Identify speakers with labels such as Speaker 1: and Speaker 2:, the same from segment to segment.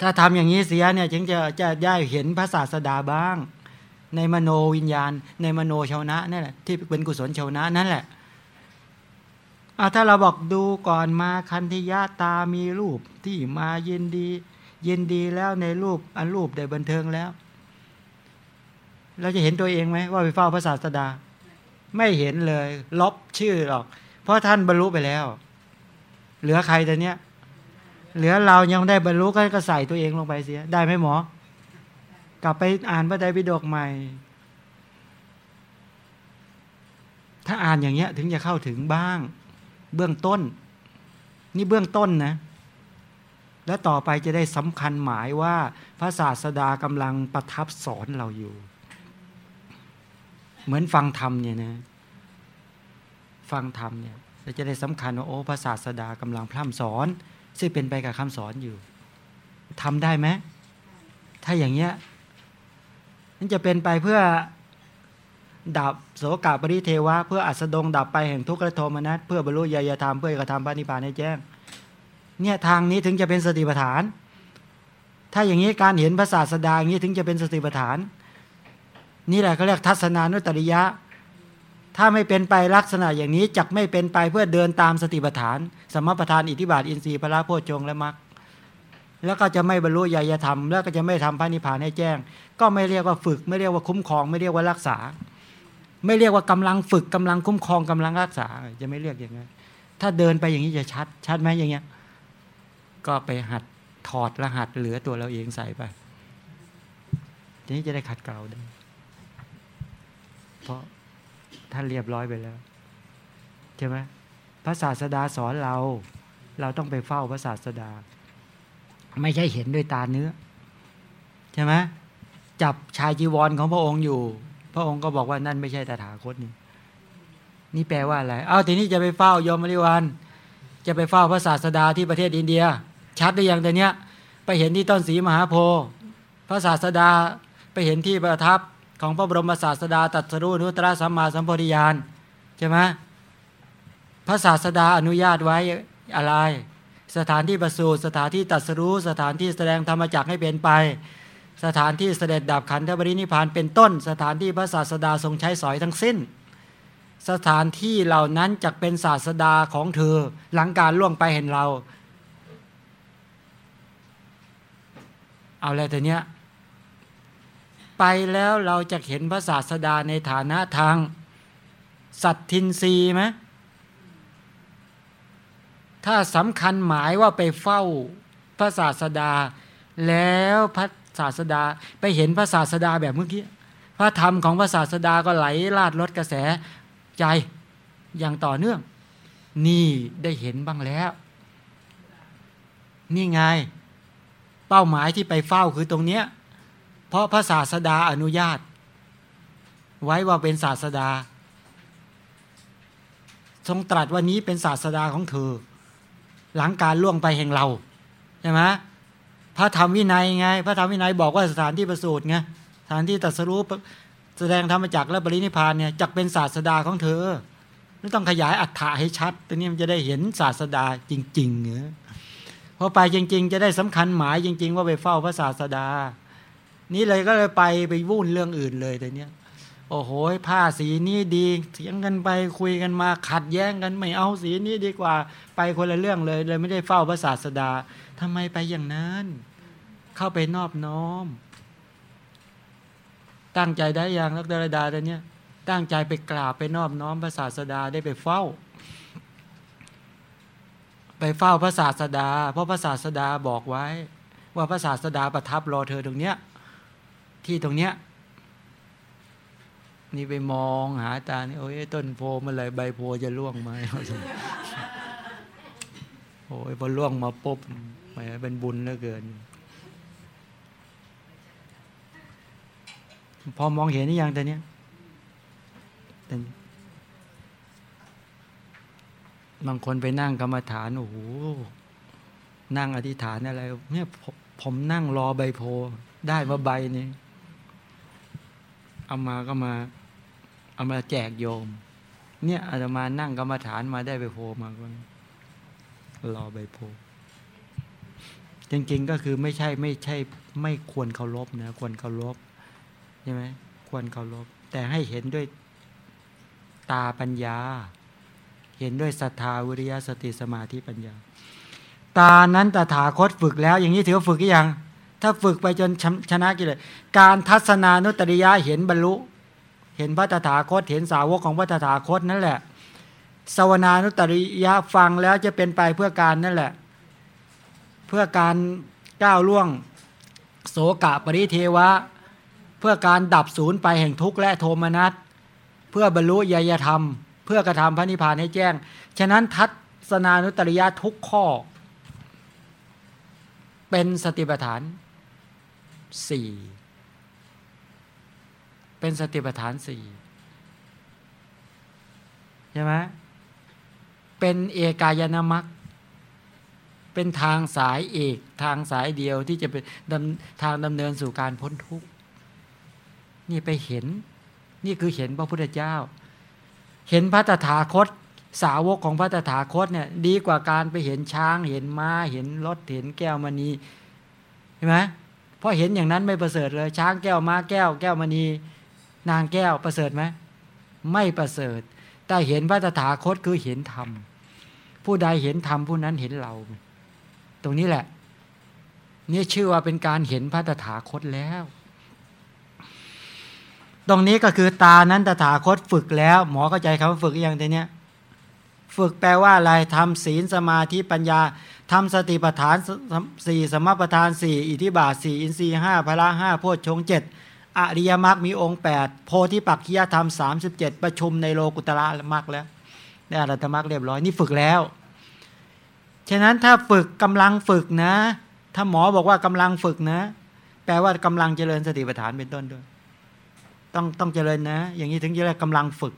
Speaker 1: ถ้าทำอย่างนี้เสียเนี่ยจึงจะจะได้เห็นพระศาสดาบ้าง ในมโนวิญญาณ ในมโนชาวนะนั่นแหละที่เป็นกุศลชาวนะนั่นแหละอาถ้าเราบอกดูก่อนมาคันธยาตามีรูปที่มายินดี ยินดีแล้วในรูปอันรูปได้บันเทิงแล้ว เราจะเห็นตัวเองไหมว่าไปเฝ้าพระศาสดา ไม่เห็นเลย ลบชื่อหรอก เพราะท่านบรรลุไปแล้ว เหลือใครแต่เนี้ย เหลือเรายังได้บรรลุก็ใส่ตัวเองลงไปเสีย ได้ไหมหมอ กลับไปอ่านพระไตรปิฎกใหม่ ถ้าอ่านอย่างเงี้ย ถึงจะเข้าถึงบ้าง เบื้องต้น นี่เบื้องต้นนะ แล้วต่อไปจะได้สำคัญหมายว่า พระศาสดากำลังประทับสอนเราอยู่ เหมือนฟังธรรมเนี่ยนะ ฟังธรรมเนี่ยเราจะได้สำคัญว่าโอ้พระศาสดากำลังพร่ำสอน ซึ่งเป็นไปกับคำสอนอยู่ทำได้ไหมถ้าอย่างเงี้ยนั่นจะเป็นไปเพื่อดับโสกาปริเทวะ เพื่ออัสดงดับไปแห่งทุกขโทมนัสเพื่อบรรลุญาญธรรมเพื่อกระทำปานิพานให้แจ้ง เนี่ยทางนี้ถึงจะเป็นสติปัฏฐาน ถ้าอย่างนี้การเห็นพระศาสดาอย่างนี้ถึงจะเป็นสติปัฏฐาน นี่แหละเขาเรียกทัศนานุตริยะ ถ้าไม่เป็นไปลักษณะอย่างนี้จักไม่เป็นไปเพื่อเดินตามสติปัฏฐาน สมปทานอิทธิบาทอินทรีย์พระโพชงและมรรคแล้วก็จะไม่บรรลุญาญธรรม แล้วก็จะไม่ทำพระนิพพานให้แจ้ง ก็ไม่เรียกว่าฝึก ไม่เรียกว่าคุ้มครอง ไม่เรียกว่ารักษา ไม่เรียกว่ากำลังฝึกกำลังคุ้มครองกำลังรักษา จะไม่เรียกอย่างนั้นถ้าเดินไปอย่างนี้จะชัด ชัดไหมอย่างเงี้ย ก็ไปหัดถอดรหัสเหลือตัวเราเองใส่ไปทีนี้จะได้ขัดเกลาได้ เพราะท่านเรียบร้อยไปแล้ว ใช่ไหม พระศาสดาสอนเรา เราต้องไปเฝ้าพระศาสดา ไม่ใช่เห็นด้วยตาเนื้อ ใช่ไหมจับชายจีวรของพระองค์อยู่ พระองค์ก็บอกว่านั่นไม่ใช่ตถาคตนี่นี่แปลว่าอะไรเอาทีนี้จะไปเฝ้ายมริวันจะไปเฝ้าพระศาสดาที่ประเทศอินเดีย ชัดได้ยังแต่เนี้ย ไปเห็นที่ต้นสีมหาโพธิ์พระศาสดาไปเห็นที่ประทับของพระบรมศาสดาตัสรุนุตระสัมมาสัมปวิญาณใช่ไหม พระศาสดาอนุญาตไว้อะไร สถานที่ประสูติสถานที่ตัดสรู้สถานที่แสดงธรรมจักให้เป็นไป สถานที่เสด็จดับขันธบรินิพานเป็นต้น สถานที่พระศาสดาทรงใช้สอยทั้งสิ้น สถานที่เหล่านั้นจะเป็นศาสดาของเธอหลังการล่วงไปเห็นเรา เอาอะไรแต่เนี้ยไปแล้วเราจะเห็นพระศาสดาในฐานะทางสัตทินรีไหม ถ้าสำคัญหมายว่าไปเฝ้าพระศาสดา แล้วพระศาสดาไปเห็นพระศาสดาแบบเมื่อกี้พระธรรมของพระศาสดาก็ไหลลาดลดกระแสใจอย่างต่อเนื่อง นี่ได้เห็นบ้างแล้ว นี่ไง เป้าหมายที่ไปเฝ้าคือตรงเนี้ยเพราะพระศาสดาอนุญาต ไว้ว่าเป็นศาสดา ทรงตรัสว่านี้เป็นศาสดาของเธอ หลังการล่วงไปแห่งเราใช่ไหมพระธรรมวินัยไง พระธรรมวินัยบอกว่าสถานที่ประสูติไงสถานที่ตัดสรุปแสดงธรรมจักและปรินิพานเนี่ยจักเป็นศาสดาของเธอไม่ต้องขยายอัฏฐะให้ชัดตัวนี้มันจะได้เห็นศาสดาจริงๆเนอพอไปจริง ๆ จะได้สำคัญหมายจริง ๆ ว่าไปเฝ้าพระศาสดา นี่เลยก็เลยไปไปวุ่นเรื่องอื่นเลยแต่เนี้ย โอ้โหผ้าสีนี้ดีเถียงกันไปคุยกันมาขัดแย้งกันไม่เอาสีนี้ดีกว่า ไปคนละเรื่องเลย เลยไม่ได้เฝ้าพระศาสดาทำไมไปอย่างนั้น เข้าไปนอบน้อม ตั้งใจได้อย่างนักดารดาแต่เนี้ยตั้งใจไปกราบไปนอบน้อมพระศาสดาได้ไปเฝ้า ไปเฝ้าพระศาสดา เพราะพระศาสดาบอกไว้ ว่าพระศาสดาประทับรอเธอตรงเนี้ย ที่ตรงเนี้ย นี่ไปมองหาตานี่โอ้ยต้นโพมื่อไรใบโพจะร่วงไหมโอ้ยพอร่วงมาปุ๊บแหมเป็นบุญเหลือเกิน พอมองเห็นนี่ยังแต่เนี้ยแต่บางคนไปนั่งกรรมฐานโอ้โหนั่งอธิษฐานอะไรเนี่ยผมนั่งรอใบโพ ได้มาใบนี้เอามาก็มา เอามาแจกโยม เนี่ยอาตมานั่งกรรมฐานมาได้ไปโพมาก็รอใบโพจริงๆก็คือไม่ใช่ไม่ใช่ไม่ควรเคารพนะควรเคารพใช่ไหมควรเคารพแต่ให้เห็นด้วยตาปัญญา เห็นด้วยศรัทธาวิริยะสติสมาธิปัญญา ตานั้นตถาคตฝึกแล้ว อย่างนี้ถือว่าฝึกยังถ้าฝึกไปจนชนะกิเลสการทัศนานุตริยะเห็นบรรลุ เห็นพระตถาคต เห็นสาวกของพระตถาคตนั่นแหละสวนานุตริยะฟังแล้วจะเป็นไปเพื่อการนั่นแหละ เพื่อการก้าวล่วงโสกะปริเทวะ เพื่อการดับศูนย์ไปแห่งทุกข์และโทมนัสเพื่อบรรลุยยธรรม เพื่อกระทำพระนิพพานให้แจ้ง ฉะนั้นทัศนานุตริยะทุกข้อ เป็นสติปัฏฐานสี่ เป็นสติปัฏฐานสี่ใช่ไหมเป็นเอกายนามัคเป็นทางสายเอกทางสายเดียวที่จะเป็นทางดำเนินสู่การพ้นทุกข์นี่ไปเห็น นี่คือเห็นพระพุทธเจ้า เห็นพระตถาคต สาวกของพระตถาคตเนี่ย ดีกว่าการไปเห็นช้าง เห็นม้า เห็นรถเห็นแก้วมณีเห็นไหมเพราะเห็นอย่างนั้นไม่ประเสริฐเลย ช้างแก้วม้าแก้วแก้วมณี นางแก้วประเสริฐไหมไม่ประเสริฐ แต่เห็นพระตถาคตคือเห็นธรรม ผู้ใดเห็นธรรมผู้นั้นเห็นเรา ตรงนี้แหละ นี่ชื่อว่าเป็นการเห็นพระตถาคตแล้ว ตรงนี้ก็คือตานั้นตถาคตฝึกแล้ว หมอเข้าใจคำว่าฝึกอย่างเนี้ยฝึกแปลว่าอะไรทำศีลสมาธิปัญญาทำสติปัฏฐานสี่สมปัฏฐานสี่อิทิบาทสี่อินทรีห้าพละห้าโพชฌงเจ็ด อริยมรรคมีองค์ 8 โพธิปักขียธรรม 37 ประชุมในโลกุตระมรรคแล้วในอรัตมรรคเรียบร้อยนี่ฝึกแล้ว ฉะนั้นถ้าฝึกกำลังฝึกนะ ถ้าหมอบอกว่ากำลังฝึกนะ แปลว่ากำลังเจริญสติปัฏฐานเป็นต้นด้วย ต้องต้องเจริญนะ อย่างนี้ถึงจะเรียกกำลังฝึก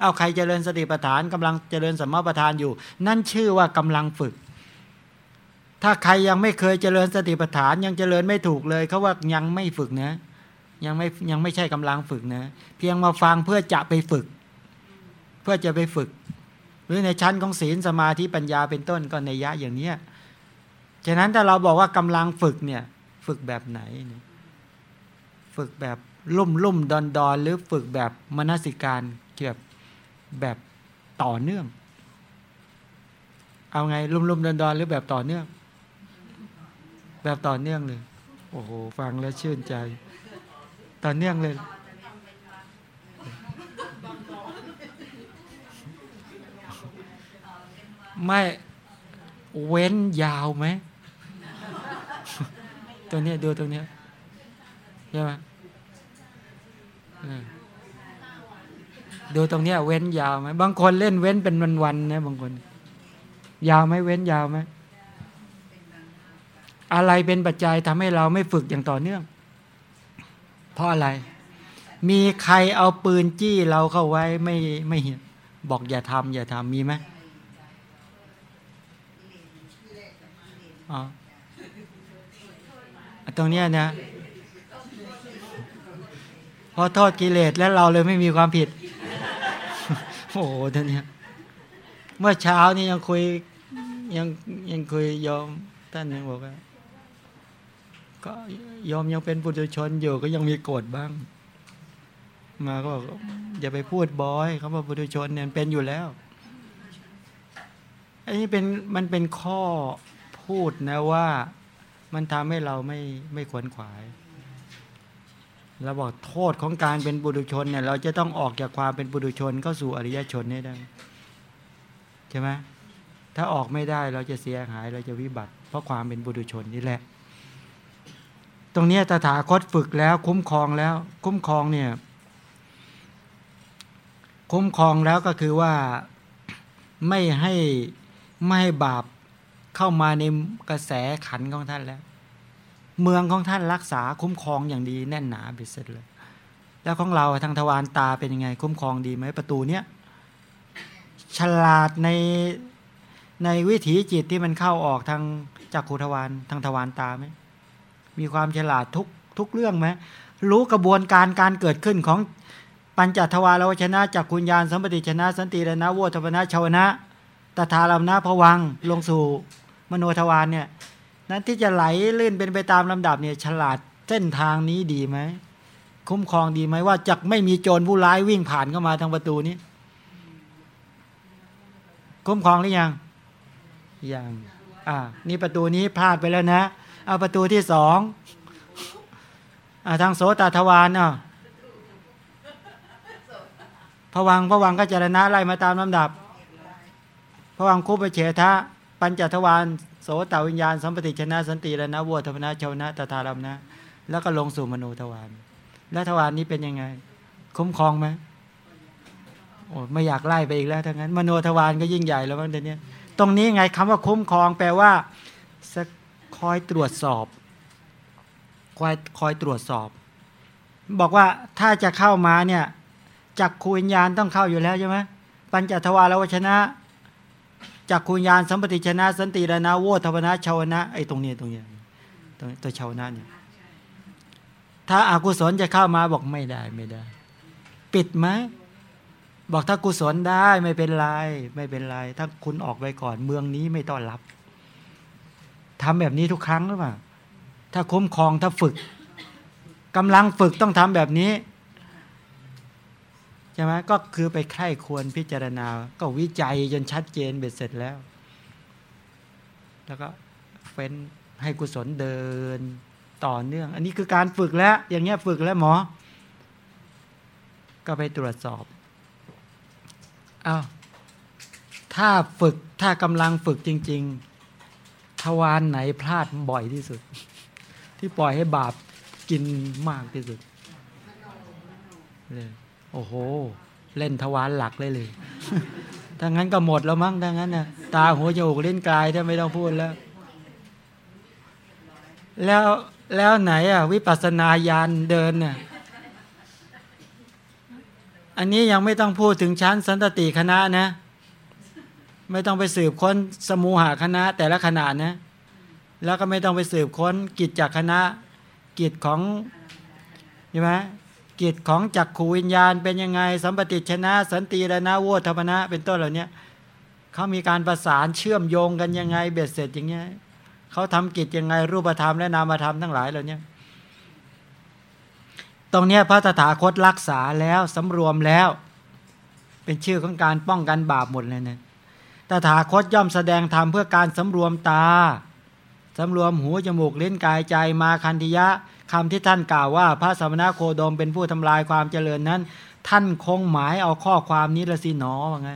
Speaker 1: เอาใครเจริญสติปัฏฐานกำลังเจริญสัมมาปัฏฐานอยู่ นั่นชื่อว่ากำลังฝึก ถ้าใครยังไม่เคยเจริญสติปัฏฐานยังเจริญไม่ถูกเลยเขาว่ายังไม่ฝึกนะ ยังไม่ยังไม่ใช่กำลังฝึกนะ เพียงมาฟังเพื่อจะไปฝึก เพื่อจะไปฝึก หรือในชั้นของศีลสมาธิปัญญาเป็นต้นก็ในยะอย่างเนี้ยฉะนั้นถ้าเราบอกว่ากำลังฝึกเนี่ยฝึกแบบไหน ฝึกแบบลุ่มลุ่มดอนดอนหรือฝึกแบบมนสิการเกี่ยวแบบต่อเนื่อง เอาไงลุ่มลุ่มดอนดอนหรือแบบต่อเนื่อง แบบต่อเนื่องเลยโอ้โหฟังแล้วชื่นใจ ต่อเนื่องเลย ไม่เว้นยาวไหมตัวนี้ดูตรงนี้ใช่ไหมดูตรงนี้เว้นยาวไหมบางคนเล่นเว้นเป็นวันๆนะบางคน ยาวไหมเว้นยาวไหมอะไรเป็นปัจจัยทำให้เราไม่ฝึกอย่างต่อเนื่อง เพราะอะไร มีใครเอาปืนจี้เราเข้าไว้ไม่ไม่บอกอย่าทำอย่าทำมีไหมอ๋อตรงเนี้ยนะพอโทษกิเลสแล้วเราเลยไม่มีความผิด โอ้โหท่านเนี้ยเมื่อเช้านี่ยังคุยยังยังคุยยอมท่านยังบอกว่าก็ ยอมยังเป็นปุถุชนอยู่ก็ยังมีโกรธบ้าง มาก็บอกอย่าไปพูดบอยเขาบอกปุถุชนเนี่ยเป็นอยู่แล้วอันนี้เป็นมันเป็นข้อพูดนะว่ามันทำให้เราไม่ไม่ขวนขวายเราบอกโทษของการเป็นบุตุชนเนี่ย เราจะต้องออกจากความเป็นบุตุชนเข้าสู่อริยชนให้ได้ใช่ไหมถ้าออกไม่ได้เราจะเสียหายเราจะวิบัติ เพราะความเป็นบุตุชนนี่แหละ ตรงนี้ตถาคตฝึกแล้ว คุ้มครองแล้ว คุ้มครองเนี่ย คุ้มครองแล้วก็คือว่าไม่ให้ไม่ให้บาปเข้ามาในกระแสขันของท่านแล้ว เมืองของท่านรักษาคุ้มครองอย่างดีแน่นหนาบิดเสร็จเลย แล้วของเราทางทวารตาเป็นยังไง คุ้มครองดีไหมประตูเนี้ยฉลาดในในวิถีจิตที่มันเข้าออกทางจากขุทวารทางทวารตาไหม มีความฉลาดทุกทุกเรื่องไหมรู้กระบวนการการเกิดขึ้นของปัญจทวารวชนะจากคุณญาณสัมปติชนะ สันติรนะโวทปนะชาวนะตถาลมนะผวังลงสู่มโนทวารเนี่ยนั้นที่จะไหลลื่นเป็นไปตามลำดับเนี่ยฉลาดเส้นทางนี้ดีไหมคุ้มครองดีไหมว่าจะไม่มีโจรผู้ร้ายวิ่งผ่านเข้ามาทางประตูนี้ คุ้มครองหรือยังยังอ่า นี่ประตูนี้พลาดไปแล้วนะ เอาประตูที่สองอทางโสตทวารเนาะพวังพวังก็จรณะไล่มาตามลำดับพวังคุปเฉทะ ปัญจทวารโสตวิญญาณสัมปติชนะสันติระนะวัวธรรมนะชาวนะตถารมนะ แล้วก็ลงสู่มโนทวารแล้วทวารนี้เป็นยังไง คุ้มครองไหมโอ้ไม่อยากไล่ไปอีกแล้วทั้งนั้น มโนทวารก็ยิ่งใหญ่แล้วมั้งเดี๋ยวนี้ตรงนี้ไงคำว่าคุ้มครองแปลว่าส คอยตรวจสอบ คอยคอยตรวจสอบ บอกว่าถ้าจะเข้ามาเนี่ยจักขูวิญญาณต้องเข้าอยู่แล้วใช่ไหมปัญจทวารวชนะจักขูวิญญาณสัมปติชนะ สันติรนะโวทวนะชาวนะไอ้ตรงนี้ตรงนี้ตรงตัวชาวนะเนี่ยถ้าอากุศลจะเข้ามาบอกไม่ได้ไม่ได้ ปิดไหมบอกถ้ากุศลได้ไม่เป็นไรไม่เป็นไร ถ้าคุณออกไปก่อนเมืองนี้ไม่ต้อนรับ ทำแบบนี้ทุกครั้งหรือเปล่า ถ้าคุ้มครองถ้าฝึกกำลังฝึกต้องทำแบบนี้ใช่ไหมก็คือไปใคร่ควรพิจารณา ก็วิจัยจนชัดเจนเบ็ดเสร็จแล้ว แล้วก็เฟ้นให้กุศลเดินต่อเนื่อง อันนี้คือการฝึกแล้ว อย่างเงี้ยฝึกแล้วหมอ ก็ไปตรวจสอบอา้าวถ้าฝึกถ้ากำลังฝึกจริง ๆ ทวารไหนพลาดบ่อยที่สุด ที่ปล่อยให้บาปกินมากที่สุดเลยโอ้โห เล่นทวารหลักเลยเลยถ้างั้นก็หมดแล้วมั้งถ้างั้นนะตาหัวจมูกเล่นกายถ้าไม่ต้องพูดแล้ว แล้วแล้วไหนอะ วิปัสสนาญาณเดินเนี่ยอันนี้ยังไม่ต้องพูดถึงชั้นสันตติคณะนะ ไม่ต้องไปสืบค้นสมูหาคณะแต่ละขนาดนะ แล้วก็ไม่ต้องไปสืบค้นกิจจากคณะ กิจของใช่ไหมกิจของจักขูวิญญาณเป็นยังไง สัมปติชนะ สันติรนะโวธรรมนะ เป็นต้นเหล่านี้เขามีการประสานเชื่อมโยงกันยังไง เบ็ดเสร็จอย่างเงี้ยเขาทำกิจยังไงรูปธรรมและนามธรรมทั้งหลายเหล่านี้ตรงนี้พระตถาคตรักษาแล้วสำรวมแล้ว เป็นชื่อของการป้องกันบาปหมดเลยเนะ ตถาคตย่อมแสดงธรรมเพื่อการสำรวมตาสำรวมหูจมูกเลิ้นกายใจมาคันธิยะคำที่ท่านกล่าวว่า พระสมณโคดมเป็นผู้ทำลายความเจริญนั้น ท่านคงหมายเอาข้อความนี้ละสิหนอว่าไง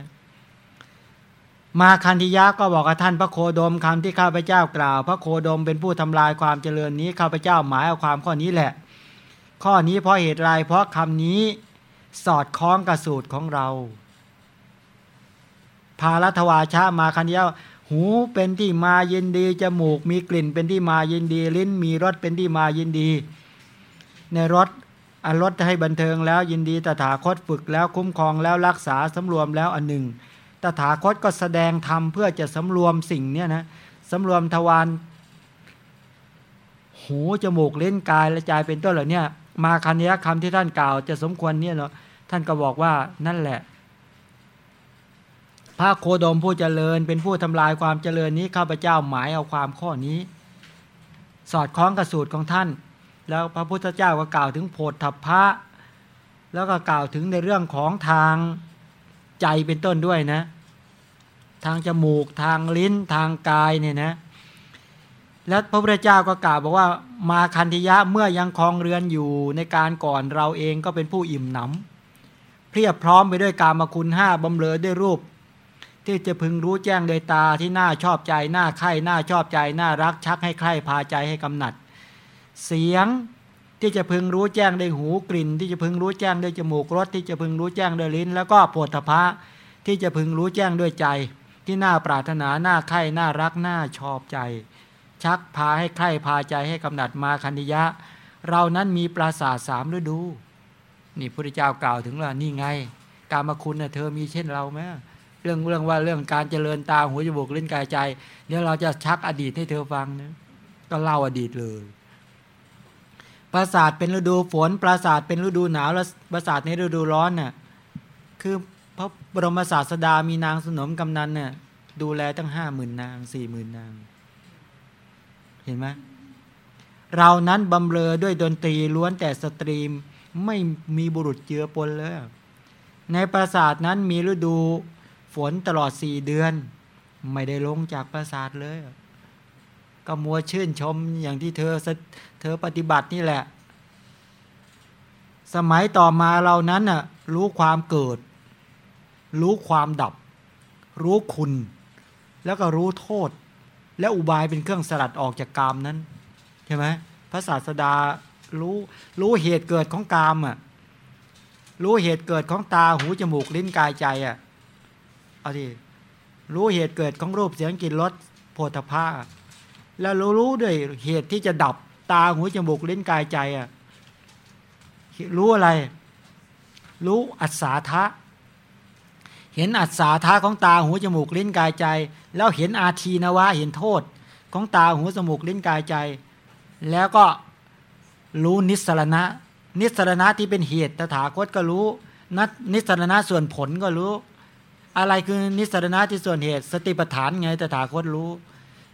Speaker 1: มาคันธิยะก็บอกกับท่านพระโคดมคำที่ข้าพเจ้ากล่าว พระโคดมเป็นผู้ทำลายความเจริญนี้ข้าพเจ้าหมายเอาความข้อนี้แหละ ข้อนี้เพราะเหตุไรเพราะคำนี้สอดคล้องกับสูตรของเรา ภารัตวาชามาคันยาหูเป็นที่มายินดีจมูกมีกลิ่นเป็นที่มายินดี ลิ้นมีรสเป็นที่มายินดี ในรสอันรสให้บันเทิงแล้วยินดีตถาคตฝึกแล้วคุ้มครองแล้วรักษาสำรวมแล้วอันหนึ่งตถาคตก็แสดงธรรมเพื่อจะสำรวมสิ่งเนี้ยนะสำรวมทวารหูจมูกเล่นกายและใจเป็นต้นเหล่านี้มาคันยคำที่ท่านกล่าวจะสมควรเนี่ยเนาะท่านก็บอกว่านั่นแหละ พระโคดมผู้เจริญ เป็นผู้ทำลายความเจริญนี้ข้าพเจ้าหมายเอาความข้อนี้ สอดคล้องกับสูตรของท่าน แล้วพระพุทธเจ้าก็กล่าวถึงโพธพะแล้วก็กล่าวถึงในเรื่องของทางใจเป็นต้นด้วยนะ ทางจมูกทางลิ้นทางกายเนี่ยนะ แล้วพระพุทธเจ้าก็กล่าวบอกว่ามาคันธิยะเมื่อยังคลองเรือนอยู่ในการก่อนเราเองก็เป็นผู้อิ่มหนำเพียบพร้อมไปด้วยการมาคุณห้าบำเรอด้วยรูป ที่จะพึงรู้แจ้งโดยตาที่น่าชอบใจน่าใคร่น่าชอบใจน่ารักชักให้ใคร่พาใจให้กำหนัด เสียงที่จะพึงรู้แจ้งด้วยหูกลิ่น ที่จะพึงรู้แจ้งด้วยจมูกรสที่จะพึงรู้แจ้งด้วยลิ้น แล้วก็โผฏฐะที่จะพึงรู้แจ้งด้วยใจ ที่น่าปรารถนาน่าใคร่น่ารักน่าชอบใจ ชักพาให้ใคร่พาใจให้กำหนัดมาคันิยะ เรานั้นมีปราสาทสามฤดู นี่พระเจ้ากล่าวถึงว่านี่ไง การมาคุณเน่ยเธอมีเช่นเราไหม เรื่องเรื่องว่าเรื่องการเจริญตาหัวจมูกเล่นกายใจ เดี๋ยวเราจะชักอดีตให้เธอฟังนะก็เล่าอดีตเลย ปราสาทเป็นฤดูฝน ปราสาทเป็นฤดูหนาวแล้วปราสาทในฤดูร้อนน่ะคือพระบรมศาสดามีนางสนมกำนันเนี่ยดูแลตั้งห้าหมื่นนางสี่หมื่นนาง เห็นไหมเรานั้นบำเรอด้วยดนตรีล้วนแต่สตรีมไม่มีบุรุษเจือปนเลย ในปราสาทนั้นมีฤดู ฝนตลอดสี่เดือน ไม่ได้ลงจากปราสาทเลย ก็มัวชื่นชมอย่างที่เธอเธอปฏิบัตินี่แหละ สมัยต่อมาเรานั้นน่ะรู้ความเกิด รู้ความดับ รู้คุณ แล้วก็รู้โทษ และอุบายเป็นเครื่องสลัดออกจากกามนั้นใช่ไหมพระศาสดารู้รู้เหตุเกิดของกามอะรู้เหตุเกิดของตาหูจมูกลิ้นกายใจอะ เอาดิรู้เหตุเกิดของรูปเสียงกลิ่นรสโผฏฐาแล้วรู้รู้ด้วยเหตุที่จะดับตาหูจมูกลิ้นกายใจอะรู้อะไร รู้อัศาทะ เห็นอัศาทะของตาหูจมูกลิ้นกายใจ แล้วเห็นอาทีนวะเห็นโทษ ของตาหูจมูกลิ้นกายใจ แล้วก็รู้นิสรณะ นิสรณะที่เป็นเหตุตถาคตก็รู้นันิสรณะส่วนผลก็รู้ อะไรคือนิสรณะที่ส่วนเหตุ สติปัฏฐานไงตถาคตรู้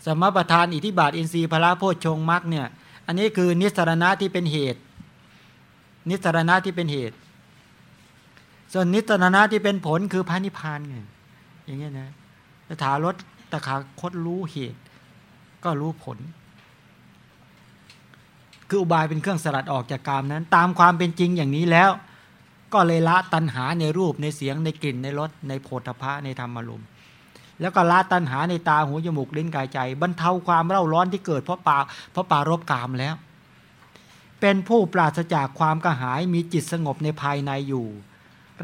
Speaker 1: สมปทานอิทิบาทอินทรีย์พระโพชฌงมรรคเนี่ย อันนี้คือนิสรณะที่เป็นเหตุ นิสรณะที่เป็นเหตุ ส่วนนิสรณะที่เป็นผลคือพระนิพพานไงอย่างเงี้ยนะตถาคตตถาคตรู้เหตุ ก็รู้ผล คืออุบายเป็นเครื่องสลัดออกจากกามนั้น ตามความเป็นจริงอย่างนี้แล้ว ก็เลยละตัณหาในรูปในเสียงในกลิ่นในรสในโผฏฐะในธรรมารมณ์แล้วก็ละตัณหาในตาหูจมูกลิ้นกายใจ บรรเทาความเร่าร้อนที่เกิดเพราะปาเพราะปารบกามแล้ว เป็นผู้ปราศจากความกระหายมีจิตสงบในภายในอยู่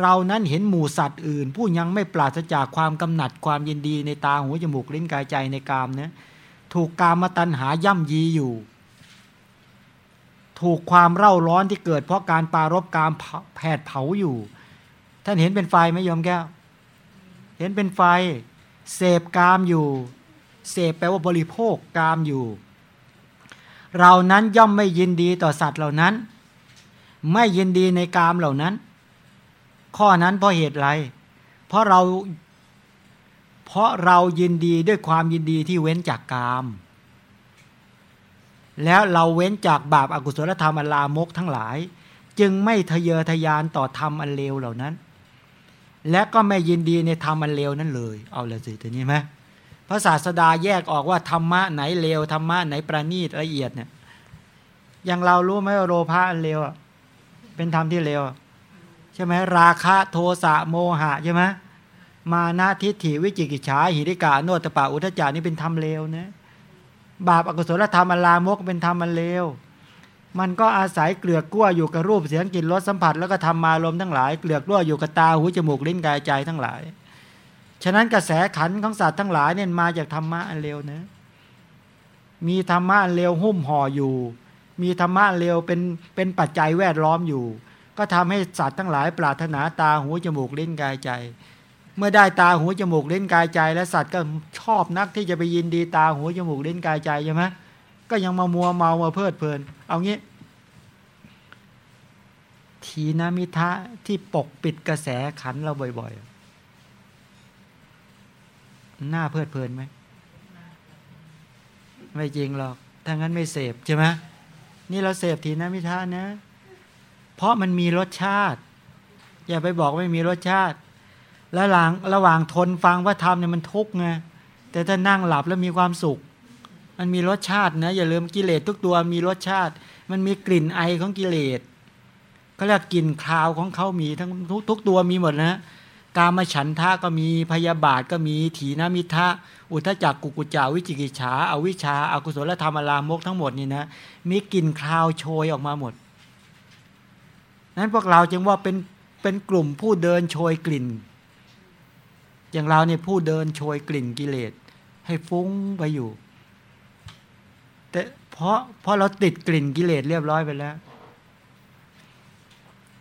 Speaker 1: เรานั้นเห็นหมู่สัตว์อื่น ผู้ยังไม่ปราศจากความกำหนัดความยินดีในตาหูจมูกลิ้นกายใจในกามนะถูกกามมาตัณหาย่ำยีอยู่ ถูกความเร่าร้อนที่เกิด เพราะการปารบกามแผดเผาอยู่ ท่านเห็นเป็นไฟไหมยมแก้ว เห็นเป็นไฟ เสพกามอยู่ เสพแปลว่าบริโภคกามอยู่ เรานั้นย่อมไม่ยินดีต่อสัตว์เหล่านั้น ไม่ยินดีในกามเหล่านั้น ข้อนั้นเพราะเหตุไรเพราะเราเพราะเรายินดีด้วยความยินดีที่เว้นจากกาม แล้วเราเว้นจากบาปอากุศลธรรมอันลามกทั้งหลาย จึงไม่ทะเยอทะยานต่อธรรมอันเลวเหล่านั้น และก็ไม่ยินดีในธรรมอันเลวนั้นเลย เอาลยสิทีนี้ไหมพระศาสดาแยกออกว่าธรรมะไหนเลวธรรมะไหนประณีตละเอียดเนี่ยอย่างเรารู้ไหมโลภะอันเลวเป็นธรรมที่เลวใช่ไหมราคะโทสะโมหะใช่ไหมมานาทิฏฐิวิจิกิจฉาหิริกาโนตปะอุทจานี่เป็นธรรมเลวนะ บาปอกุศลธรรมอลามกเป็นธรรมมันเลวมันก็อาศัยเกลือกกลั้วอยู่กับรูปเสียงกลิ่นรสสัมผัสแล้วก็ทำมาลมทั้งหลาย เกลือกกลั้วอยู่กับตาหูจมูกลิ้นกายใจทั้งหลาย ฉะนั้นกระแสขันของสัตว์ทั้งหลายเนี่ยมาจากธรรมะอันเลวนะมีธรรมะอันเลวหุ้มห่ออยู่ มีธรรมะเลวเป็นเป็นปัจจัยแวดล้อมอยู่ ก็ทำให้สัตว์ทั้งหลาย ปรารถนาตาหูจมูกลิ้นกายใจ เมื่อได้ตาหูจมูกเล่นกายใจ และสัตว์ก็ชอบนักที่จะไปยินดีตาหูจมูกเล่นกายใจใช่ไหมก็ยังมามัวเมามาเพลิดเพลิน เอางี้ ทีนามิทะที่ปกปิดกระแสขันเราบ่อยๆ หน้าเพลิดเพลินไหม ไม่จริงหรอก ถ้างั้นไม่เสพใช่ไหมนี่เราเสพทีนามิทะนะ เพราะมันมีรสชาติ อย่าไปบอกไม่มีรสชาติ แล้วหลังระหว่างทนฟังพระธรรมเนี่ยมันทุกข์ไงแต่ถ้านั่งหลับแล้วมีความสุข มันมีรสชาตินะอย่าลืมกิเลสทุกตัวมีรสชาติ มันมีกลิ่นไอของกิเลสเขาเรียกกลิ่นคราวของเขามีทั้งทุกทุกตัวมีหมดนะกามฉันทะก็มีพยาบาทก็มีถีนามิทะอุทจักกุกุจาวิจิกิจฉาอาวิชาอากุศลธรรมอลามกทั้งหมดนี่นะมีกลิ่นคราวโชยออกมาหมดนั้นพวกเราจึงว่าเป็นเป็นกลุ่มผู้เดินโชยกลิ่น อย่างเราเนี่ยผู้เดินโชยกลิ่นกิเลสให้ฟุ้งไปอยู่ แต่เพราะเพราะเราติดกลิ่นกิเลสเรียบร้อยไปแล้ว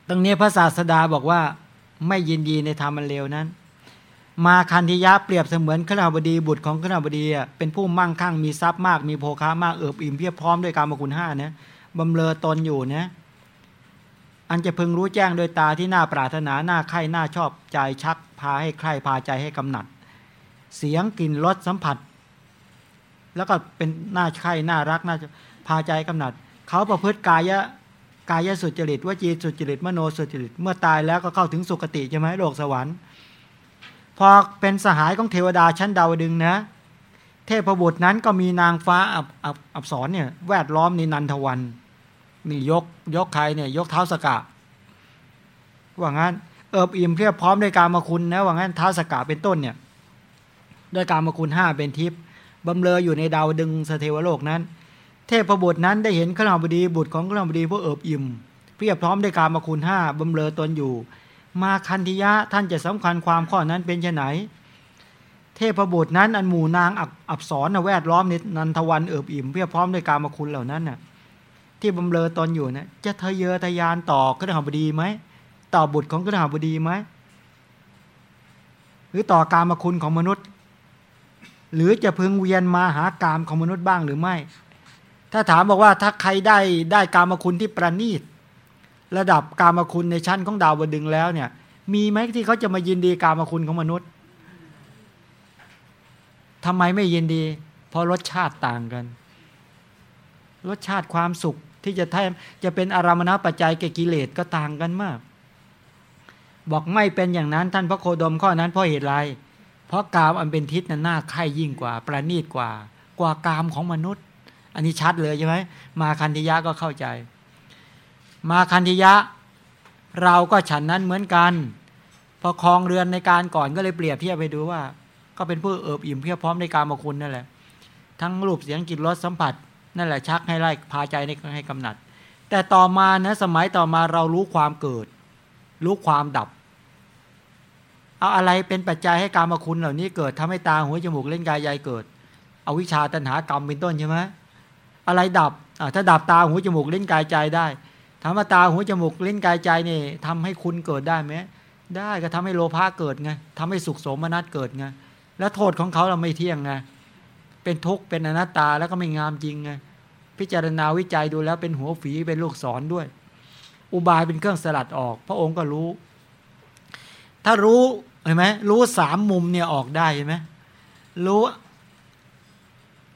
Speaker 1: ตรงนี้พระศาสดาบอกว่า ไม่ยินดีในธรรมมันเลวนั้น มาคันธิยะเปรียบเสมือนขณาบดีบุตรของขณาบดีเป็นผู้มั่งคั่งมีทรัพย์มาก มีโภคะมากเอิบอิ่มเพียบพร้อมด้วยการมคุณห้านะบำเรอตนอยู่นะ อันจะพึงรู้แจ้งโดยตาที่น่าปรารถนาหน่าใคร่น่าชอบใจชักพาให้ใคร่พาใจให้กำหนัด เสียงกลิ่นรสสัมผัส แล้วก็เป็นหน้าใคร่น่ารักน่าพาใจกำหนัด เขาประพฤติกายะกายสุจริตวจีสุจริตมโนสุจริตเมื่อตายแล้วก็เข้าถึงสุคติใช่ไหมโลกสวรรค์ พอเป็นสหายของเทวดาชั้นดาวดึงนะ เทพบุตรนั้นก็มีนางฟ้าอับอับอับสรเนี่ยแวดล้อมในนันทวัน นี่ยกยกใครเนี่ยยกเท้าสกะว่างั้นเอิบอิ่มเพียบพร้อมด้วยการมาคุณนะว่างั้นเท้าสกะเป็นต้นเนี่ยด้วยการมาคุณห้าเป็นทิพย์บำเรออยู่ในดาวดึงสเทวโลกนั้น เทพบุตรนั้นได้เห็นขณบดีบุตรของขณบดีผู้เอิบอิ่มเพียบพร้อมด้วยการมาคุณห้าบำเรอตนอยู่ มาคันธิยะท่านจะสำคัญความข้อนั้นเป็นไฉนเทพบุตรนั้นอันหมู่นางอับสรแวดล้อมในนันทวันเอิบอิ่มเพียบพร้อมด้วยการมาคุณเหล่านั้นน่ะ ที่บำเรอตนอยู่นะจะทะเยอทะยานต่อขณบดีไหมต่อบุตรของขณบดีไหมหรือต่อการมาคุณของมนุษย์ หรือจะพึงเวียนมาหากามของมนุษย์บ้างหรือไม่ ถ้าถามบอกว่าถ้าใครได้ได้การมาคุณที่ประณีต ระดับการมาคุณในชั้นของดาวบดึงแล้วเนี่ย มีไหมที่เขาจะมายินดีการมาคุณของมนุษย์ทำไมไม่ยินดี เพราะรสชาติต่างกัน รสชาติความสุข ที่จะแทจะเป็นอารามณปัจจัยแก่กิเลสก็ต่างกันมาก บอกไม่เป็นอย่างนั้นท่านพระโคดมข้อนั้นเพราะเหตุไรเพราะกามอันเป็นทิศนั้นน่าไข่ยิ่งกว่า ประณีตกว่า กว่ากามของมนุษย์ อันนี้ชัดเลยใช่ไหมมาคันธิยะก็เข้าใจ มาคันธิยะ เราก็ฉันนั้นเหมือนกัน พอคลองเรือนในการก่อนก็เลยเปรียบเทียบไปดูว่า ก็เป็นผู้เอิบอิ่มเพียบพร้อมในการมาคุณนั่นแหละทั้งรูปเสียงกลิ่นรสสัมผัส นั่นแหละชักให้ไล่พาใจในให้กำหนัด แต่ต่อมานะสมัยต่อมาเรารู้ความเกิด รู้ความดับ เอาอะไรเป็นปัจจัยให้การมาคุณเหล่านี้เกิดทำให้ตาหัวจมูกเล่นกายใหญ่เกิด เอาวิชาตัณหากรรมเป็นต้นใช่ไหมอะไรดับถ้าดับตาหูจมูกเล่นกายใจได้ถามว่าตาหูจมูกเล่นกายใจนี่ทำให้คุณเกิดได้ไหมได้ก็ทำให้โลภะเกิดไงทำให้สุขสมนัตเกิดไงแล้วโทษของเขาเราไม่เที่ยงไง เป็นทุกข์เป็นอนัตตาแล้วก็ไม่งามจริงไงพิจารณาวิจัยดูแล้วเป็นหัวฝีเป็นลูกศรด้วย อุบายเป็นเครื่องสลัดออก พระองค์ก็รู้ ถ้ารู้เห็นไหมรู้สามมุมเนี่ยออกได้เห็นไหมรู้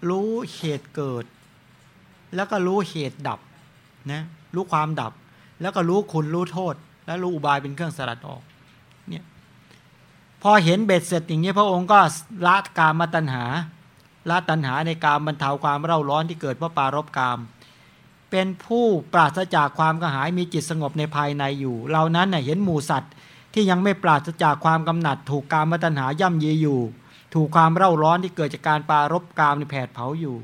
Speaker 1: รู้เหตุเกิด แล้วก็รู้เหตุดับนะรู้ความดับ แล้วก็รู้คุณรู้โทษ แล้วรู้อุบายเป็นเครื่องสลัดออกเนี่ยพอเห็นเบ็ดเสร็จอย่างนี้พระองค์ก็ละกามตัญหา ละตัญหาในการบรรเทาความเร่าร้อนที่เกิดเพราะปารบกาม เป็นผู้ปราศจากความกระหายมีจิตสงบในภายในอยู่เรานั้นเห็นหมูสัตว์ ที่ยังไม่ปราศจากความกำหนัด ถูกกามตัญหาย่ำยีอยู่ ถูกความเร่าร้อนที่เกิดจากการปารบกามในแผดเผาอยู่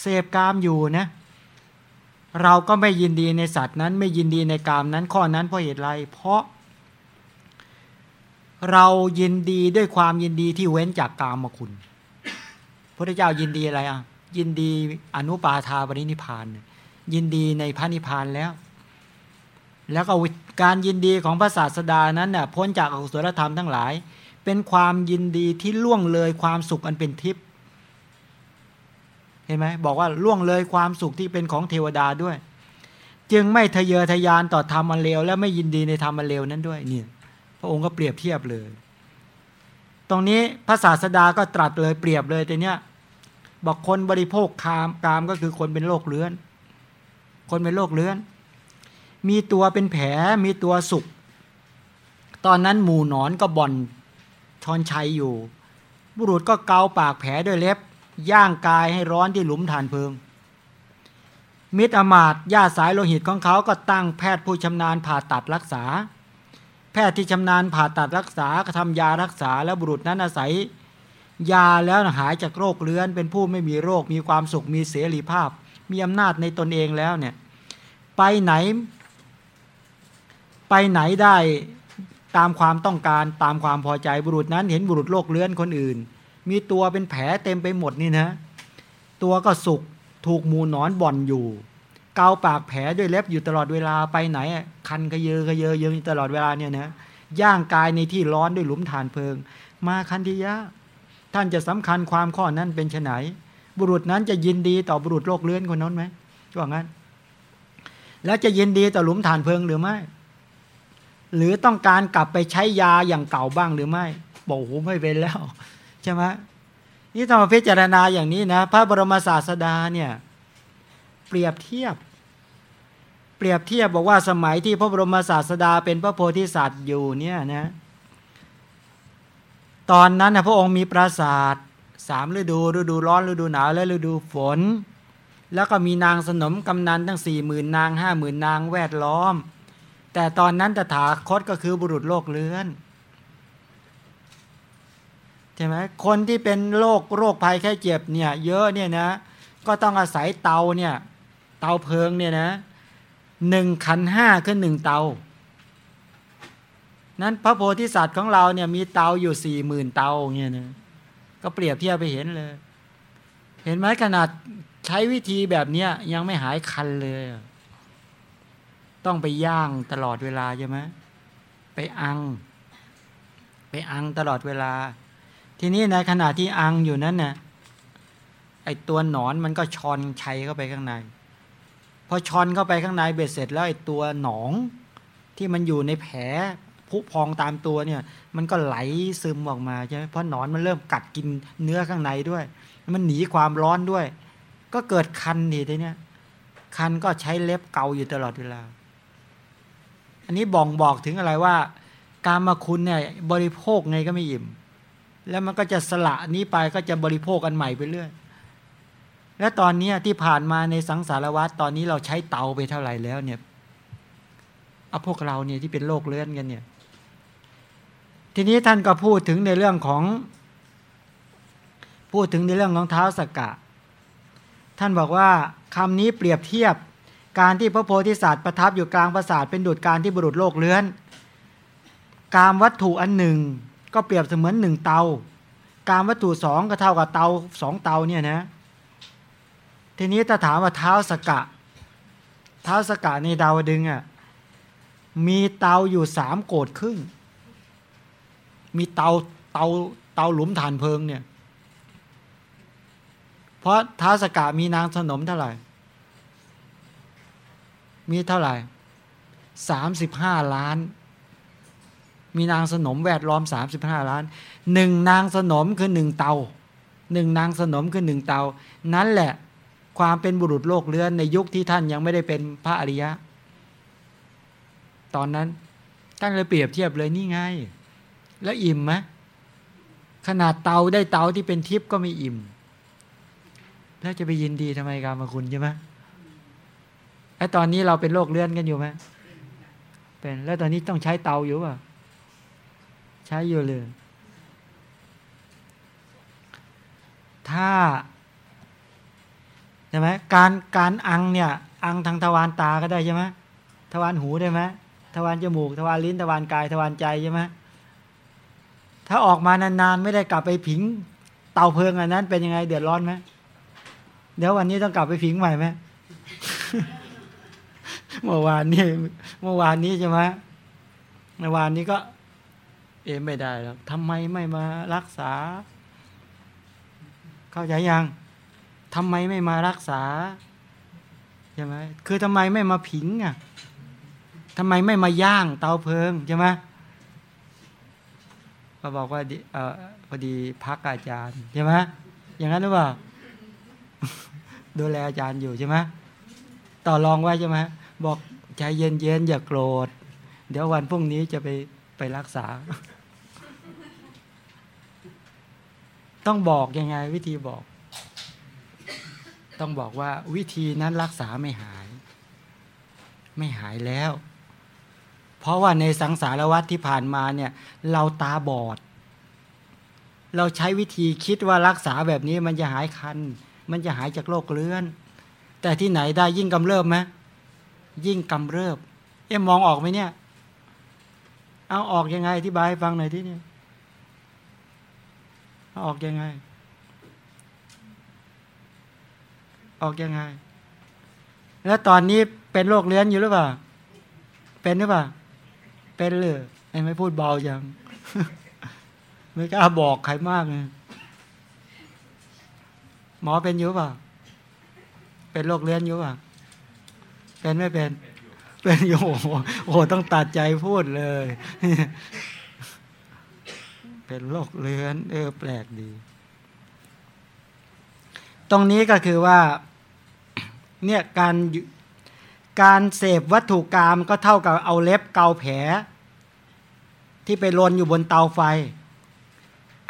Speaker 1: เสพกามอยู่นะเราก็ไม่ยินดีในสัตว์นั้นไม่ยินดีในกามนั้นข้อนั้นเพราะเหตุไร เพราะ เรายินดีด้วยความยินดีที่เว้นจากกามคุณ พระเจ้ายินดีอะไรอะยินดีอนุปาทาปรินิพาน ยินดีในพระนิพานแล้ว แล้วก็การยินดีของพระศาสดานั้นเน่ยพ้นจากอกุศลธรรมทั้งหลาย เป็นความยินดีที่ล่วงเลยความสุขอันเป็นทิพย์เห็นไหมบอกว่าล่วงเลยความสุขที่เป็นของเทวดาด้วย จึงไม่ทะเยอทะยานต่อธรรมอันเลวและไม่ยินดีในธรรมอันเลวนั้นด้วยนี่พระองค์ก็เปรียบเทียบเลย ตรงนี้พระศาสดาก็ตรัสเลยเปรียบเลยแต่เนี้ย บอกคนบริโภคคามกามก็คือคนเป็นโรคเลื้อน คนเป็นโรคเลื้อน มีตัวเป็นแผลมีตัวสุกตอนนั้นหมูหนอนก็บ่อนชอนชัยอยู่ บุรุษก็เกาปากแผลด้วยเล็บ ย่างกายให้ร้อนที่หลุมฐานเพลิง มิตรอมาตญาสายโลหิตของเขาก็ตั้งแพทย์ผู้ชำนาญผ่าตัดรักษา แพทย์ที่ชำนาญผ่าตัดรักษากระทำยารักษาแล้วบุรุษนั้นอาศัย ยาแล้วหายจากโรคเลื้อน เป็นผู้ไม่มีโรค มีความสุขมีเสรีภาพ มีอำนาจในตนเองแล้วเนี่ยไปไหน ไปไหนได้ตามความต้องการตามความพอใจบุรุษนั้น เห็นบุรุษโรคเลื้อนคนอื่น มีตัวเป็นแผลเต็มไปหมดนี่นะ ตัวก็สุกถูกมูนอนบ่อนอยู่เกาปากแผลด้วยเล็บอยู่ตลอดเวลาไปไหน คันกระเยอกระเยอเยอะตลอดเวลาเนี่ยนะย่างกายในที่ร้อนด้วยหลุมฐานเพลิง มาคันธิยะ ท่านจะสำคัญความข้อนั้นเป็นไนบุรุษนั้นจะยินดีต่อบุรุษโลกเลื่อนคนนั้นไหมว่างั้น แล้วจะยินดีต่อหลุมฐานเพลิงหรือไม่ หรือต้องการกลับไปใช้ยาอย่างเก่าบ้างหรือไม่บอกโอ้ไม่เป็นแล้ว ใช่ไหมนี่ต้องมาพิจารณาอย่างนี้นะ พระบรมศาสดาเนี่ย เปรียบเทียบ เปรียบเทียบบอกว่าสมัยที่พระบรมศาสดาเป็นพระโพธิสัตว์อยู่เนี่ยนะ ตอนนั้นนะพระองค์มีปราสาทสามฤดู ฤดูร้อนฤดูหนาวและฤดูฝน แล้วก็มีนางสนมกำนันตั้งสี่หมื่นนางห้าหมื่นนางแวดล้อม แต่ตอนนั้นตถาคตก็คือบุรุษโลกเลื้อนใช่ไหมคนที่เป็นโรคโรคภัยแค่เจ็บเนี่ยเยอะเนี่ยนะก็ต้องอาศัยเตาเนี่ยเตาเพลิงเนี่ยนะหนึ่งขันห้าคือหนึ่งเตา นั้นพระโพธิสัตว์ของเราเนี่ยมีเตาอยู่สี่หมื่นเตาเนี่ยนะก็เปรียบเทียบไปเห็นเลย เห็นไหมขนาดใช้วิธีแบบเนี้ยยังไม่หายคันเลย ต้องไปย่างตลอดเวลาใช่ไหมไปอัง ไปอังตลอดเวลา ทีนี้ในขณะที่อังอยู่นั้นเนี่ยไอตัวหนอนมันก็ชอนชัยเข้าไปข้างใน พอชอนเข้าไปข้างในเบ็ดเสร็จแล้วไอตัวหนองที่มันอยู่ในแผล ผุพองตามตัวเนี่ย มันก็ไหลซึมออกมาใช่ไหมเพราะหนอนมันเริ่มกัดกินเนื้อข้างในด้วย มันหนีความร้อนด้วย ก็เกิดคันทีทีเนี้ยคันก็ใช้เล็บเกาอยู่ตลอดเวลา อันนี้บ่งบอกถึงอะไรว่า การมาคุณเนี่ยบริโภคไงก็ไม่อิ่ม แล้วมันก็จะสละนี้ไปก็จะบริโภคอันใหม่ไปเรื่อย และตอนนี้ที่ผ่านมาในสังสารวัฏตอนนี้เราใช้เตาไปเท่าไหร่แล้วเนี่ยเอาพวกเราเนี่ยที่เป็นโรคเลื้อนกันเนี่ย ทีนี้ท่านก็พูดถึงในเรื่องของ พูดถึงในเรื่องของเท้าสกกะ ท่านบอกว่าคำนี้เปรียบเทียบ การที่พระโพธิสัตว์ประทับอยู่กลางปราสาทเป็นดุจการที่บุรุษโลกเลื้อน การวัตถุอันหนึ่ง ก็เปรียบเสมือนหนึ่งเตา การวัตถุสองก็เท่ากับเตาสองเตาเนี่ยนะ ทีนี้ถ้าถามว่าเท้าสกะเท้าสกะในดาวดึงอะมีเตาอยู่สามโกดครึ่ง มีเตาเตาเตาหลุมฐานเพลิงเนี่ย เพราะท้าสกะมีนางสนมเท่าไหร่ มีเท่าไหร่สามสิบห้าล้าน มีนางสนมแวดล้อมสามสิบห้าล้านหนึ่งนางสนมคือหนึ่งเตาหนึ่งนางสนมคือหนึ่งเตา นั่นแหละความเป็นบุรุษโลกเลื้อนในยุคที่ท่านยังไม่ได้เป็นพระอริยะ ตอนนั้นท่านเลยเปรียบเทียบเลยนี่ไง แล้วอิ่มไหมขนาดเตาได้เตาที่เป็นทิพย์ก็ไม่อิ่ม แล้วจะไปยินดีทำไมกรรมคุณใช่ไหมไอตอนนี้เราเป็นโรคเลื่อนกันอยู่ไหมเป็นแล้วตอนนี้ต้องใช้เตาอยู่ป่ะใช้อยู่เลย ถ้าใช่ไหมการการอังเนี่ย อังทางทวารตาก็ได้ใช่ไหมทวารหูได้ไหมทวารจมูกทวารลิ้นทวารกายทวารใจใช่ไหม ถ้าออกมานานๆ ไม่ได้กลับไปผิง เตาเพลิงอันนั้น เป็นยังไง เดือดร้อนไหมเดี๋ยววันนี้ต้องกลับไปผิงใหม่ไหมเมื่อวานนี้เมื่อวานนี้ใช่ไหมเมื่อวานนี้ก็ เอไม่ได้แล้วทำไมไม่มารักษา เข้าใจยังทำไมไม่มารักษาใช่ไหมคือทำไมไม่มาผิงอะทำไมไม่มาย่างเตาเพลิงใช่ไหม ก็บอกว่าเออพอดีพักอาจารย์ใช่ไหมอย่างนั้นหรือเปล่าดูแลอาจารย์อยู่ใช่ไหมต่อรองไว้ใช่ไหมบอกใจเย็นๆอย่าโกรธ เดี๋ยววันพรุ่งนี้จะไปไปรักษา ต้องบอกยังไง วิธีบอก ต้องบอกว่าวิธีนั้นรักษาไม่หาย ไม่หายแล้ว เพราะว่าในสังสารวัฏที่ผ่านมาเนี่ยเราตาบอด เราใช้วิธีคิดว่ารักษาแบบนี้มันจะหายคัน มันจะหายจากโรคเลื้อน แต่ที่ไหนได้ยิ่งกำเริบไหมยิ่งกำเริบ เอ๊ะมองออกไหมเนี่ย เอาออกยังไงอธิบายฟังหน่อยที่นี่เอาออกยังไง ออกยังไง แล้วตอนนี้เป็นโรคเลื้อนอยู่หรือเปล่า เป็นหรือเปล่า เป็นเลยไม่พูดเบาจัง ไม่กล้าบอกใครมากเลยหมอเป็นอยู่เปล่าเป็นโรคเลื้อนอยู่เปล่าเป็นไม่เป็น เป็นอยู่ โอ้โหต้องตัดใจพูดเลย เป็นโรคเลื้อน เออ แปลกดี ตรงนี้ก็คือว่า เนี่ยการ การเสพวัตถุกรรมก็เท่ากับเอาเล็บเกาแผล ที่ไปลนอยู่บนเตาไฟ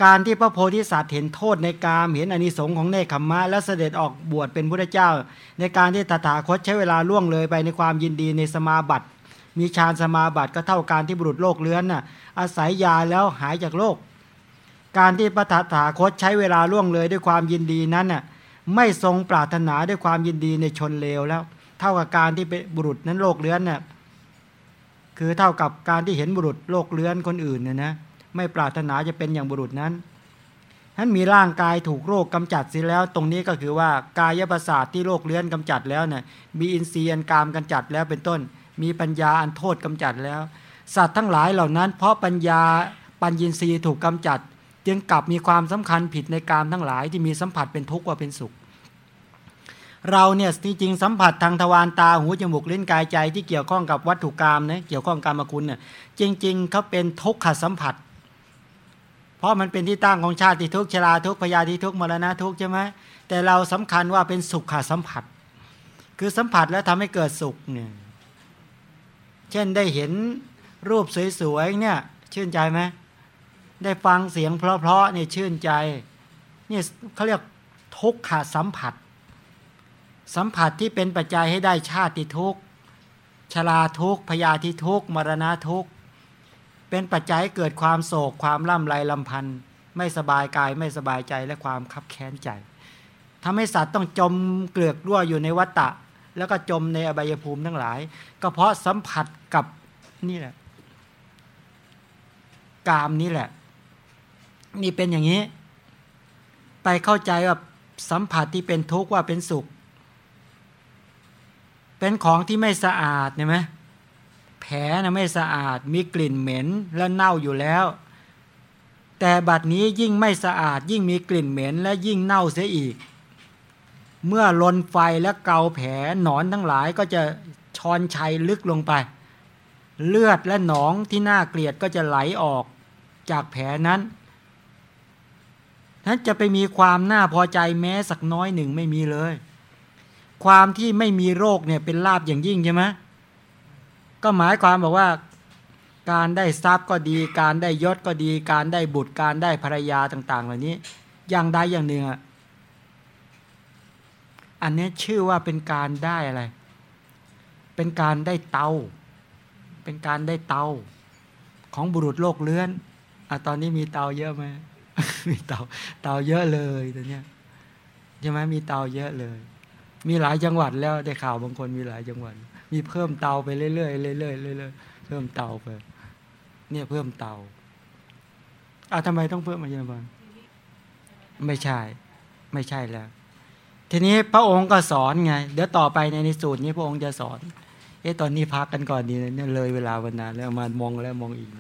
Speaker 1: การที่พระโพธิสัตว์เห็นโทษในกามเห็นอนิสงค์ของเนคขมมะ และเสด็จออกบวชเป็นพระเจ้า ในการที่ตถาคตใช้เวลาล่วงเลยไปในความยินดีในสมาบัติ มีฌานสมาบัติก็เท่าการที่บุรุษโลกเลื้อนน่ะอาศัยยาแล้วหายจากโลก การที่พระตถาคตใช้เวลาล่วงเลยด้วยความยินดีนั้นน่ะไม่ทรงปรารถนาด้วยความยินดีในชนเลวแล้ว เท่ากับการที่เป็นบุรุษนั้นโลกเลื้อนน่ะคือเท่ากับการที่เห็นบุรุษโลกเลื้อนคนอื่นเนี่ยนะไม่ปรารถนาจะเป็นอย่างบุรุษนั้นท่านมีร่างกายถูกโรคกำจัดเสียแล้ว ตรงนี้ก็คือว่ากายประสาทที่โรคเลื้อนกำจัดแล้วเนี่ยมีอินทรีย์อันกามกำจัดแล้วเป็นต้น มีปัญญาอันโทษกำจัดแล้ว สัตว์ทั้งหลายเหล่านั้น เพราะปัญญาปัญญินทรีย์ถูกกำจัด จึงกลับมีความสำคัญผิดในกามทั้งหลายที่มีสัมผัสเป็นทุกข์ว่าเป็นสุข เราเนี่ยที่จริงสัมผัสทางทวารตาหูจมูกลิ้นกายใจที่เกี่ยวข้องกับวัตถุกรรมนะเกี่ยวข้องกรรมคุณเนี่ยจริง ๆเขาเป็นทุกขสัมผัส เพราะมันเป็นที่ตั้งของชาติทุกข์ชราทุกข์พยาธิทุกข์มรณะทุกข์ใช่ไหมแต่เราสำคัญว่าเป็นสุขสัมผัส คือสัมผัสแล้วทำให้เกิดสุขเนี่ยเช่นได้เห็นรูปสวยๆเนี่ยชื่นใจไหมได้ฟังเสียงเพราะๆเนี่ยชื่นใจเนี่ยเขาเรียกทุกขสัมผัส สัมผัสที่เป็นปัจจัยให้ได้ชาติทุกข์ชราทุกข์พยาธิทุกข์มรณะทุกข์เป็นปัจจัยเกิดความโศกความล่ำไรลำพันธ์ไม่สบายกายไม่สบายใจและความคับแค้นใจทำให้สัตว์ต้องจมเกลือกรั่วอยู่ในวัฏฏะแล้วก็จมในอบายภูมิทั้งหลาย ก็เพราะสัมผัสกับนี่แหละ กามนี้แหละ นี่เป็นอย่างนี้ ไปเข้าใจว่าสัมผัสที่เป็นทุกข์ว่าเป็นสุข เป็นของที่ไม่สะอาดเห็นไหมแผลนะไม่สะอาดมีกลิ่นเหม็นและเน่าอยู่แล้ว แต่บัดนี้ยิ่งไม่สะอาดยิ่งมีกลิ่นเหม็นและยิ่งเน่าเสียอีก เมื่อลนไฟและเกาแผลหนอนทั้งหลายก็จะชอนชัยลึกลงไป เลือดและหนองที่น่าเกลียดก็จะไหลออกจากแผลนั้นนั้นจะไปมีความน่าพอใจแม้สักน้อยหนึ่งไม่มีเลย ความที่ไม่มีโรคเนี่ยเป็นลาบอย่างยิ่งใช่ไหมก็หมายความบอกว่า การได้ทรัพย์ก็ดี การได้ยศก็ดี การได้บุตรการได้ภรรยาต่างๆ เหล่านี้ อย่างใดอย่างหนึ่งอะอันนี้ชื่อว่าเป็นการได้อะไร เป็นการได้เตา เป็นการได้เตา ของบุรุษโลกเลื้อนอะตอนนี้มีเตาเยอะไหมมีเตาเตาเยอะเลยตอนเนี้ยใช่ไหมมีเตาเยอะเลย มีหลายจังหวัดแล้วได้ข่าวบางคนมีหลายจังหวัด มีเพิ่มเตาไปเรื่อยๆเรื่อยๆเรื่อยๆเพิ่มเตาไป เนี่ยเพิ่มเตาอะทำไมต้องเพิ่มมาเยอะบ้างไม่ใช่ ไม่ใช่แล้ว ทีนี้พระองค์ก็สอนไง เดี๋ยวต่อไปในในสูตรนี้พระองค์จะสอนเอ๊ะตอนนี้พักกันก่อนดีนะเนี่ยเลยเวลาวันนานแล้วมามองแล้วมองอีก